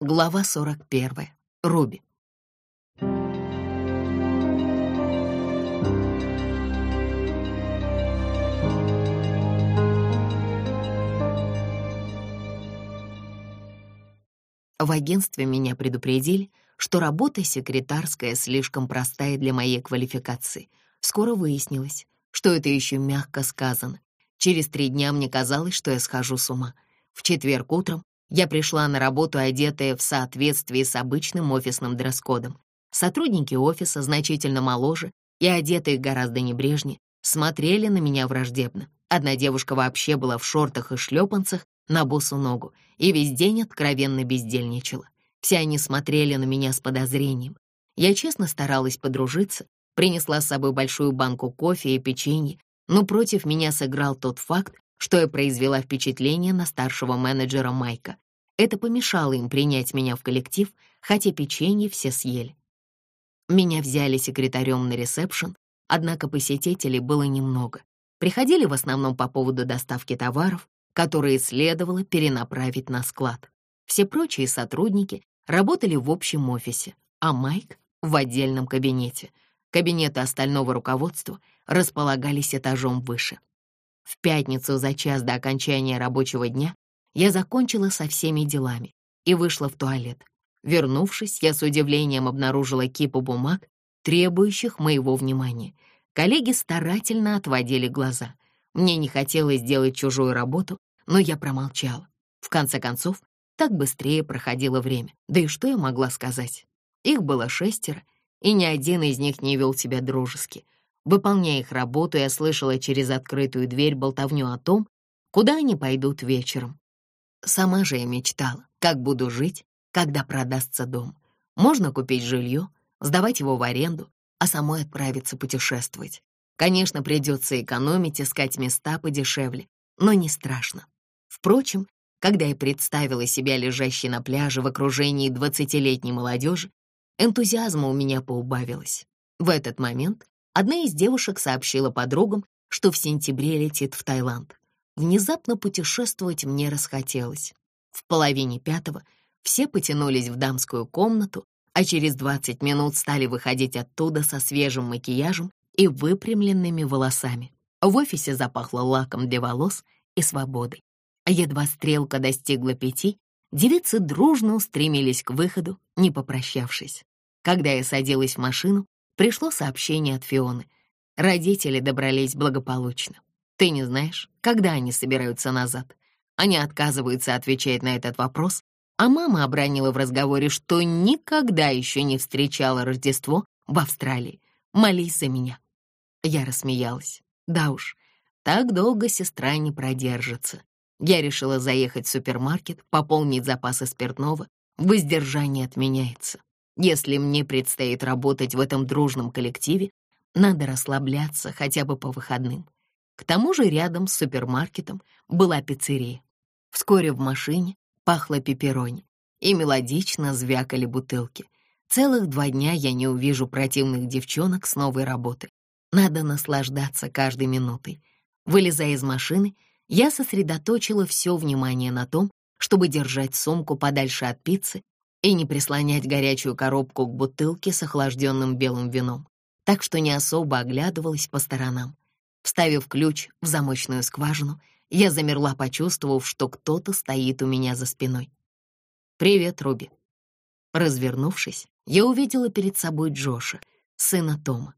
Глава 41. Руби. В агентстве меня предупредили, что работа секретарская слишком простая для моей квалификации. Скоро выяснилось, что это еще мягко сказано. Через три дня мне казалось, что я схожу с ума. В четверг утром я пришла на работу, одетая в соответствии с обычным офисным дресс-кодом. Сотрудники офиса, значительно моложе и одетые гораздо небрежнее, смотрели на меня враждебно. Одна девушка вообще была в шортах и шлепанцах на босу ногу и весь день откровенно бездельничала. Все они смотрели на меня с подозрением. Я честно старалась подружиться, принесла с собой большую банку кофе и печенье, но против меня сыграл тот факт, что я произвела впечатление на старшего менеджера Майка. Это помешало им принять меня в коллектив, хотя печенье все съели. Меня взяли секретарем на ресепшн, однако посетителей было немного. Приходили в основном по поводу доставки товаров, которые следовало перенаправить на склад. Все прочие сотрудники работали в общем офисе, а Майк — в отдельном кабинете. Кабинеты остального руководства располагались этажом выше. В пятницу за час до окончания рабочего дня я закончила со всеми делами и вышла в туалет. Вернувшись, я с удивлением обнаружила кипу бумаг, требующих моего внимания. Коллеги старательно отводили глаза. Мне не хотелось делать чужую работу, но я промолчала. В конце концов, так быстрее проходило время. Да и что я могла сказать? Их было шестеро, и ни один из них не вел себя дружески — Выполняя их работу, я слышала через открытую дверь болтовню о том, куда они пойдут вечером. Сама же я мечтала, как буду жить, когда продастся дом. Можно купить жилье, сдавать его в аренду, а самой отправиться путешествовать. Конечно, придется экономить, искать места подешевле, но не страшно. Впрочем, когда я представила себя лежащей на пляже в окружении двадцатилетней молодежи, энтузиазма у меня поубавилось. В этот момент Одна из девушек сообщила подругам, что в сентябре летит в Таиланд. Внезапно путешествовать мне расхотелось. В половине пятого все потянулись в дамскую комнату, а через 20 минут стали выходить оттуда со свежим макияжем и выпрямленными волосами. В офисе запахло лаком для волос и свободой. А едва стрелка достигла пяти, девицы дружно устремились к выходу, не попрощавшись. Когда я садилась в машину, Пришло сообщение от Фионы. Родители добрались благополучно. Ты не знаешь, когда они собираются назад. Они отказываются отвечать на этот вопрос, а мама обронила в разговоре, что никогда еще не встречала Рождество в Австралии. Молись за меня. Я рассмеялась. Да уж, так долго сестра не продержится. Я решила заехать в супермаркет, пополнить запасы спиртного. Воздержание отменяется. Если мне предстоит работать в этом дружном коллективе, надо расслабляться хотя бы по выходным. К тому же рядом с супермаркетом была пиццерия. Вскоре в машине пахло пепперони и мелодично звякали бутылки. Целых два дня я не увижу противных девчонок с новой работы. Надо наслаждаться каждой минутой. Вылезая из машины, я сосредоточила все внимание на том, чтобы держать сумку подальше от пиццы и не прислонять горячую коробку к бутылке с охлажденным белым вином, так что не особо оглядывалась по сторонам. Вставив ключ в замочную скважину, я замерла, почувствовав, что кто-то стоит у меня за спиной. «Привет, Руби». Развернувшись, я увидела перед собой Джоша, сына Тома.